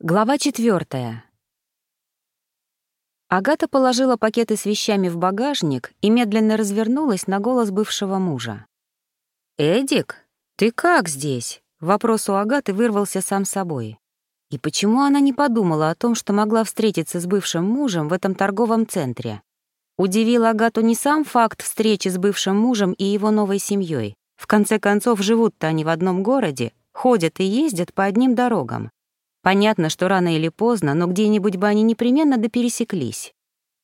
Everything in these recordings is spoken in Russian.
Глава четвертая. Агата положила пакеты с вещами в багажник и медленно развернулась на голос бывшего мужа. «Эдик, ты как здесь?» Вопрос у Агаты вырвался сам собой. И почему она не подумала о том, что могла встретиться с бывшим мужем в этом торговом центре? Удивил Агату не сам факт встречи с бывшим мужем и его новой семьей. В конце концов, живут-то они в одном городе, ходят и ездят по одним дорогам. Понятно, что рано или поздно, но где-нибудь бы они непременно допересеклись.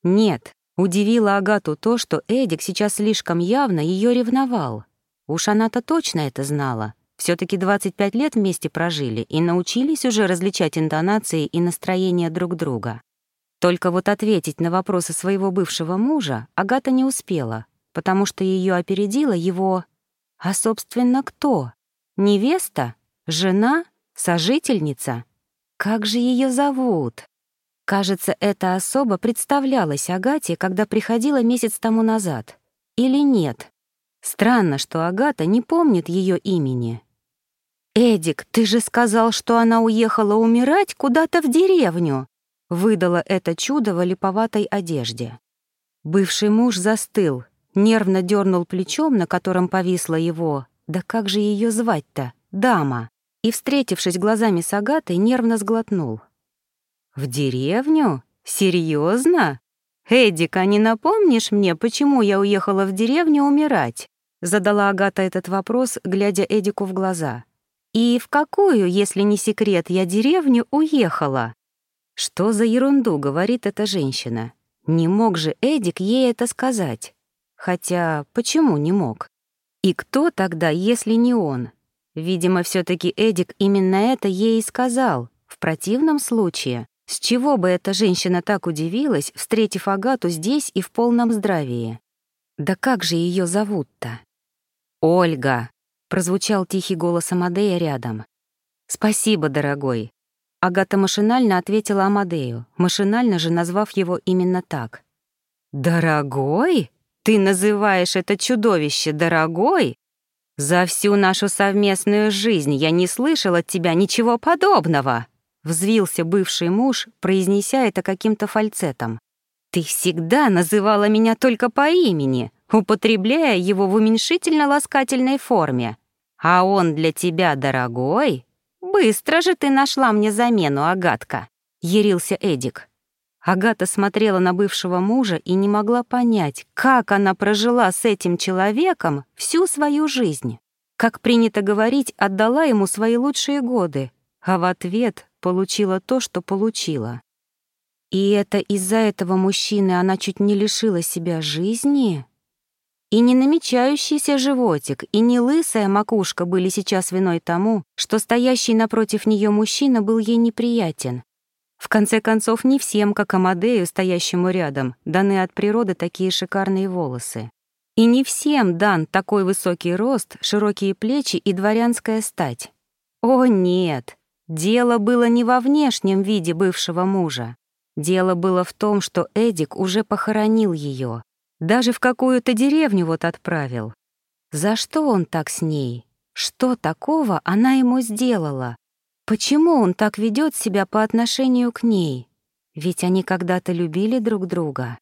Нет, удивило Агату то, что Эдик сейчас слишком явно ее ревновал. Уж она-то точно это знала. все таки 25 лет вместе прожили и научились уже различать интонации и настроения друг друга. Только вот ответить на вопросы своего бывшего мужа Агата не успела, потому что ее опередила его... А, собственно, кто? Невеста? Жена? Сожительница? Как же ее зовут? Кажется, эта особа представлялась Агате, когда приходила месяц тому назад. Или нет? Странно, что Агата не помнит ее имени. «Эдик, ты же сказал, что она уехала умирать куда-то в деревню!» выдала это чудо в липоватой одежде. Бывший муж застыл, нервно дернул плечом, на котором повисла его. Да как же ее звать-то? Дама и, встретившись глазами с Агатой, нервно сглотнул. «В деревню? Серьезно? Эдик, а не напомнишь мне, почему я уехала в деревню умирать?» Задала Агата этот вопрос, глядя Эдику в глаза. «И в какую, если не секрет, я деревню уехала?» Что за ерунду говорит эта женщина? Не мог же Эдик ей это сказать. Хотя, почему не мог? И кто тогда, если не он? Видимо, все таки Эдик именно это ей и сказал. В противном случае, с чего бы эта женщина так удивилась, встретив Агату здесь и в полном здравии? Да как же ее зовут-то? «Ольга!» — прозвучал тихий голос Амадея рядом. «Спасибо, дорогой!» Агата машинально ответила Амадею, машинально же назвав его именно так. «Дорогой? Ты называешь это чудовище дорогой? «За всю нашу совместную жизнь я не слышал от тебя ничего подобного!» Взвился бывший муж, произнеся это каким-то фальцетом. «Ты всегда называла меня только по имени, употребляя его в уменьшительно-ласкательной форме. А он для тебя дорогой? Быстро же ты нашла мне замену, Агатка!» — ярился Эдик. Агата смотрела на бывшего мужа и не могла понять, как она прожила с этим человеком всю свою жизнь. Как принято говорить, отдала ему свои лучшие годы, а в ответ получила то, что получила. И это из-за этого мужчины она чуть не лишила себя жизни? И не намечающийся животик, и не лысая макушка были сейчас виной тому, что стоящий напротив нее мужчина был ей неприятен, в конце концов, не всем, как Амадею, стоящему рядом, даны от природы такие шикарные волосы. И не всем дан такой высокий рост, широкие плечи и дворянская стать. О, нет! Дело было не во внешнем виде бывшего мужа. Дело было в том, что Эдик уже похоронил ее, даже в какую-то деревню вот отправил. За что он так с ней? Что такого она ему сделала? Почему он так ведет себя по отношению к ней? Ведь они когда-то любили друг друга.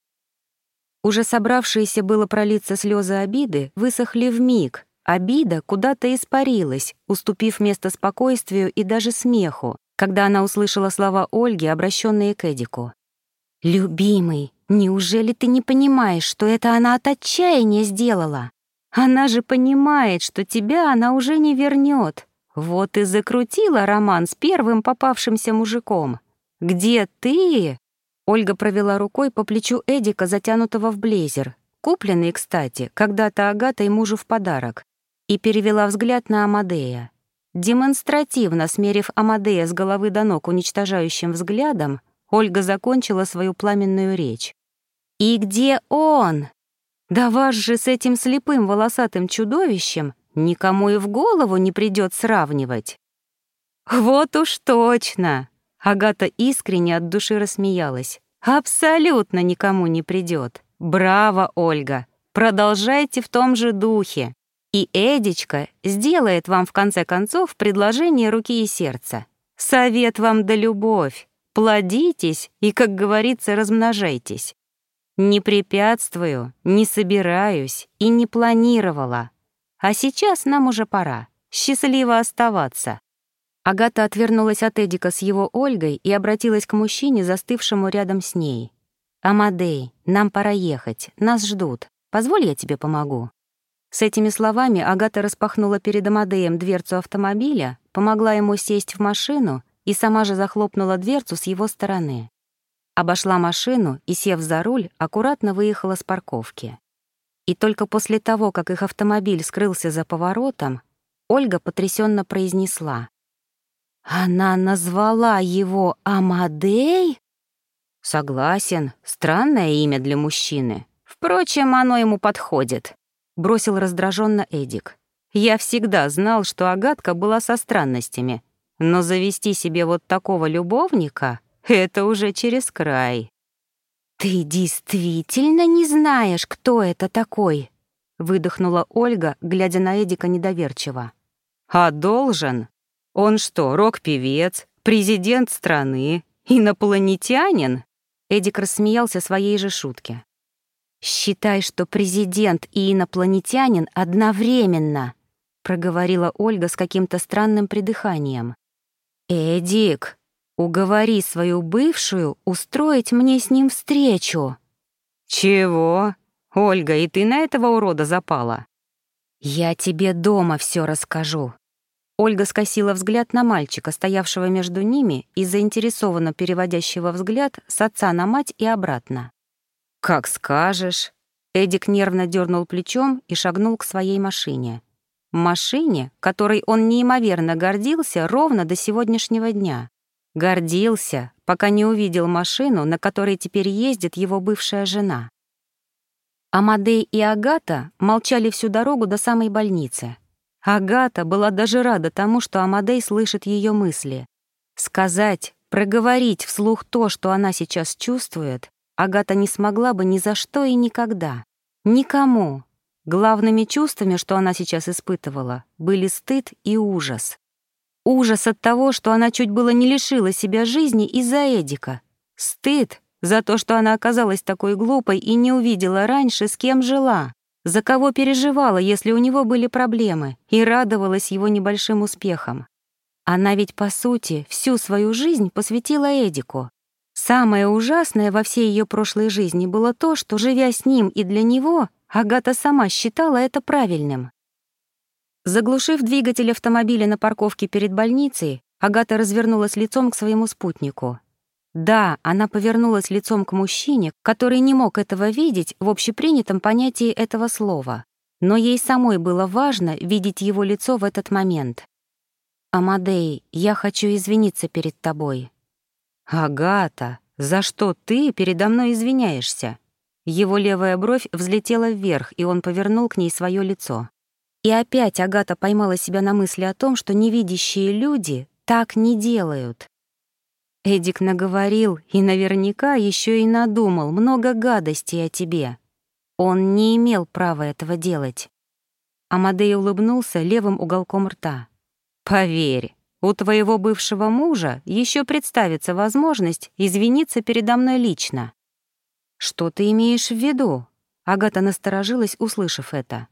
Уже собравшиеся было пролиться слезы обиды высохли в миг. Обида куда-то испарилась, уступив место спокойствию и даже смеху, когда она услышала слова Ольги, обращенные к Эдику. «Любимый, неужели ты не понимаешь, что это она от отчаяния сделала? Она же понимает, что тебя она уже не вернет. Вот и закрутила роман с первым попавшимся мужиком. «Где ты?» Ольга провела рукой по плечу Эдика, затянутого в блейзер, купленный, кстати, когда-то Агатой мужу в подарок, и перевела взгляд на Амадея. Демонстративно смерив Амадея с головы до ног уничтожающим взглядом, Ольга закончила свою пламенную речь. «И где он? Да вас же с этим слепым волосатым чудовищем никому и в голову не придет сравнивать. Вот уж точно! Агата искренне от души рассмеялась. Абсолютно никому не придет. Браво, Ольга! Продолжайте в том же духе. И Эдичка сделает вам в конце концов предложение руки и сердца. Совет вам да любовь. Плодитесь и, как говорится, размножайтесь. Не препятствую, не собираюсь и не планировала. А сейчас нам уже пора. Счастливо оставаться. Агата отвернулась от Эдика с его Ольгой и обратилась к мужчине, застывшему рядом с ней. «Амадей, нам пора ехать, нас ждут. Позволь, я тебе помогу». С этими словами Агата распахнула перед Амадеем дверцу автомобиля, помогла ему сесть в машину и сама же захлопнула дверцу с его стороны. Обошла машину и, сев за руль, аккуратно выехала с парковки. И только после того, как их автомобиль скрылся за поворотом, Ольга потрясенно произнесла. «Она назвала его Амадей?» «Согласен, странное имя для мужчины. Впрочем, оно ему подходит», — бросил раздраженно Эдик. «Я всегда знал, что Агатка была со странностями, но завести себе вот такого любовника — это уже через край». «Ты действительно не знаешь, кто это такой?» — выдохнула Ольга, глядя на Эдика недоверчиво. «А должен? Он что, рок-певец, президент страны, инопланетянин?» Эдик рассмеялся своей же шутке. «Считай, что президент и инопланетянин одновременно», — проговорила Ольга с каким-то странным придыханием. «Эдик, уговори свою бывшую устроить мне с ним встречу». «Чего? Ольга, и ты на этого урода запала?» «Я тебе дома все расскажу». Ольга скосила взгляд на мальчика, стоявшего между ними и заинтересованно переводящего взгляд с отца на мать и обратно. «Как скажешь». Эдик нервно дернул плечом и шагнул к своей машине. Машине, которой он неимоверно гордился ровно до сегодняшнего дня. Гордился, пока не увидел машину, на которой теперь ездит его бывшая жена. Амадей и Агата молчали всю дорогу до самой больницы. Агата была даже рада тому, что Амадей слышит ее мысли. Сказать, проговорить вслух то, что она сейчас чувствует, Агата не смогла бы ни за что и никогда. Никому, Главными чувствами, что она сейчас испытывала, были стыд и ужас. Ужас от того, что она чуть было не лишила себя жизни из-за Эдика. Стыд за то, что она оказалась такой глупой и не увидела раньше, с кем жила, за кого переживала, если у него были проблемы, и радовалась его небольшим успехам. Она ведь, по сути, всю свою жизнь посвятила Эдику. Самое ужасное во всей ее прошлой жизни было то, что, живя с ним и для него, Агата сама считала это правильным. Заглушив двигатель автомобиля на парковке перед больницей, Агата развернулась лицом к своему спутнику. Да, она повернулась лицом к мужчине, который не мог этого видеть в общепринятом понятии этого слова. Но ей самой было важно видеть его лицо в этот момент. «Амадей, я хочу извиниться перед тобой». «Агата, за что ты передо мной извиняешься?» Его левая бровь взлетела вверх, и он повернул к ней свое лицо. И опять Агата поймала себя на мысли о том, что невидящие люди так не делают. Эдик наговорил и наверняка еще и надумал много гадостей о тебе. Он не имел права этого делать. Амадей улыбнулся левым уголком рта. «Поверь, у твоего бывшего мужа еще представится возможность извиниться передо мной лично. «Что ты имеешь в виду?» Агата насторожилась, услышав это.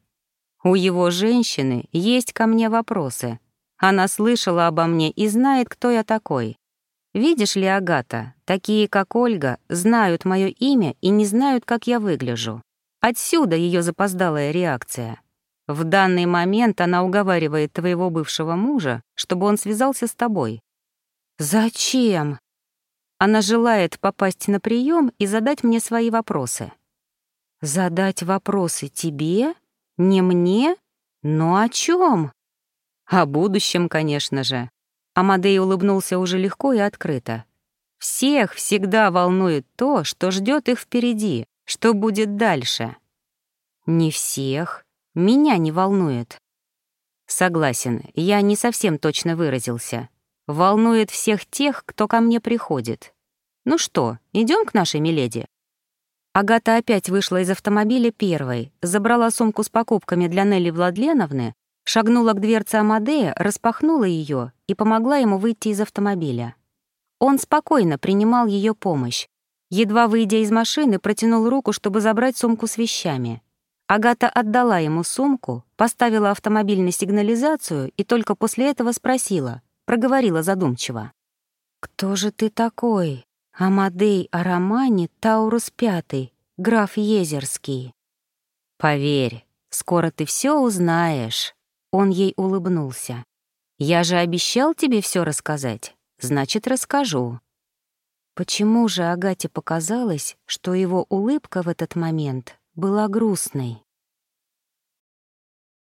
«У его женщины есть ко мне вопросы. Она слышала обо мне и знает, кто я такой. Видишь ли, Агата, такие, как Ольга, знают мое имя и не знают, как я выгляжу. Отсюда ее запоздалая реакция. В данный момент она уговаривает твоего бывшего мужа, чтобы он связался с тобой. «Зачем?» Она желает попасть на прием и задать мне свои вопросы. Задать вопросы тебе? Не мне? Но о чем? О будущем, конечно же. Амадей улыбнулся уже легко и открыто. Всех всегда волнует то, что ждет их впереди, что будет дальше. Не всех. Меня не волнует. Согласен, я не совсем точно выразился волнует всех тех, кто ко мне приходит. Ну что, идем к нашей миледи?» Агата опять вышла из автомобиля первой, забрала сумку с покупками для Нелли Владленовны, Шагнула к дверце Амадея, распахнула ее и помогла ему выйти из автомобиля. Он спокойно принимал ее помощь. Едва выйдя из машины, протянул руку, чтобы забрать сумку с вещами. Агата отдала ему сумку, поставила автомобиль на сигнализацию и только после этого спросила, проговорила задумчиво. «Кто же ты такой? Амадей Арамани Таурус Пятый, граф Езерский». «Поверь, скоро ты все узнаешь», — он ей улыбнулся. «Я же обещал тебе все рассказать, значит, расскажу». Почему же Агате показалось, что его улыбка в этот момент была грустной?